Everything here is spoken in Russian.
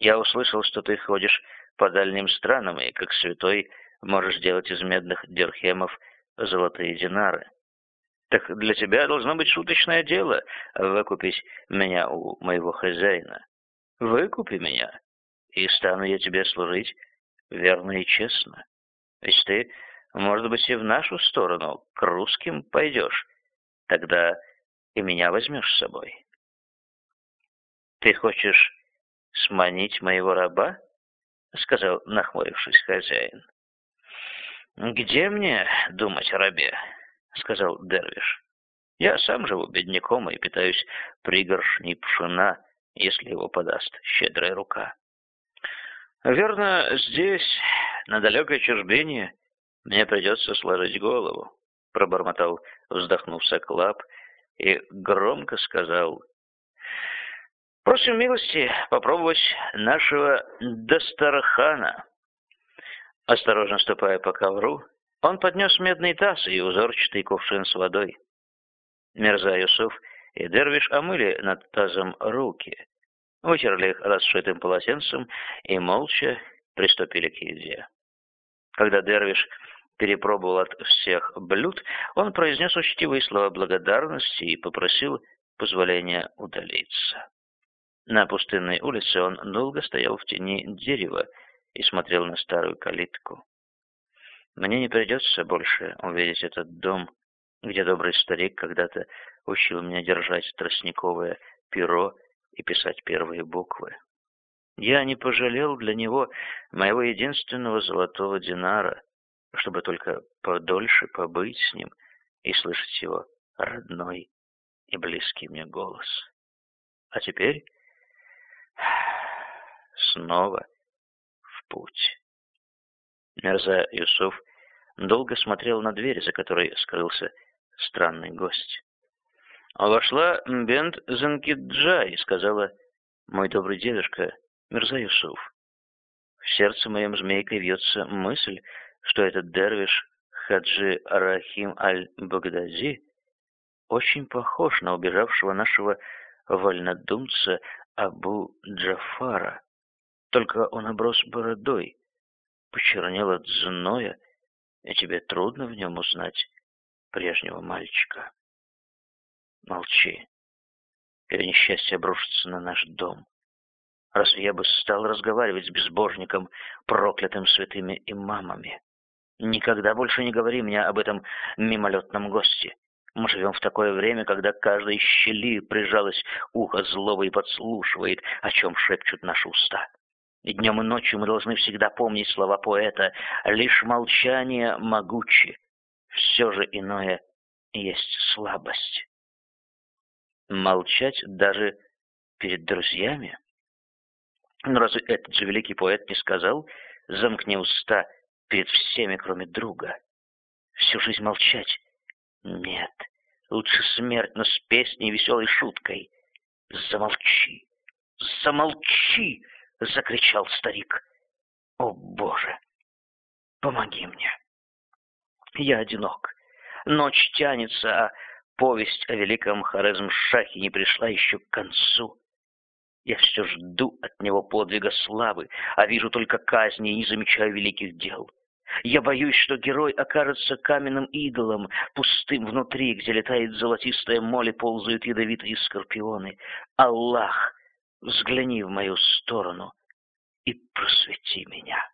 Я услышал, что ты ходишь по дальним странам и, как святой, можешь делать из медных дирхемов золотые динары. Так для тебя должно быть шуточное дело выкупить меня у моего хозяина. Выкупи меня, и стану я тебе служить верно и честно. Ведь ты, может быть, и в нашу сторону, к русским пойдешь. Тогда и меня возьмешь с собой. Ты хочешь сманить моего раба? Сказал, нахмурившись хозяин. Где мне думать о рабе? Сказал Дервиш. Я сам живу бедняком и питаюсь пригоршней пшена, если его подаст щедрая рука. Верно, здесь, на далекой чужбине, мне придется сложить голову, пробормотал, вздохнув Соклап, и громко сказал, «Просим милости попробовать нашего Дастархана». Осторожно ступая по ковру, он поднес медный таз и узорчатый кувшин с водой. Мерза Юсуф и Дервиш омыли над тазом руки, вытерли их расшитым полотенцем и молча приступили к еде. Когда Дервиш перепробовал от всех блюд, он произнес учтивые слова благодарности и попросил позволения удалиться. На пустынной улице он долго стоял в тени дерева и смотрел на старую калитку. Мне не придется больше увидеть этот дом, где добрый старик когда-то учил меня держать тростниковое перо и писать первые буквы. Я не пожалел для него моего единственного золотого динара, чтобы только подольше побыть с ним и слышать его родной и близкий мне голос. А теперь снова в путь. Мерза Юсуф долго смотрел на дверь, за которой скрылся странный гость. Вошла Бент Занкиджа и сказала, «Мой добрый дедушка, Мирза Юсуф, в сердце моем змейкой вьется мысль, что этот дервиш Хаджи Рахим Аль-Багдази очень похож на убежавшего нашего вольнодумца Абу Джафара, только он оброс бородой, почернел от зноя, и тебе трудно в нем узнать прежнего мальчика. Молчи, или несчастье обрушится на наш дом. Разве я бы стал разговаривать с безбожником, проклятым святыми имамами? Никогда больше не говори мне об этом мимолетном госте. Мы живем в такое время, когда каждой щели прижалось ухо злого и подслушивает, о чем шепчут наши уста. И днем и ночью мы должны всегда помнить слова поэта «Лишь молчание могуче, все же иное есть слабость». Молчать даже перед друзьями? Но разве этот же великий поэт не сказал «Замкни уста перед всеми, кроме друга»? Всю жизнь молчать? Нет, лучше смерть, но с песней веселой шуткой. Замолчи, замолчи! — закричал старик. «О, Боже! Помоги мне! Я одинок. Ночь тянется, а повесть о великом Хорезм-Шахе не пришла еще к концу. Я все жду от него подвига славы, а вижу только казни и не замечаю великих дел. Я боюсь, что герой окажется каменным идолом, пустым внутри, где летает золотистая моль и ползают ядовитые скорпионы. Аллах, взгляни в мою сторону и просвети меня.